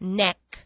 neck.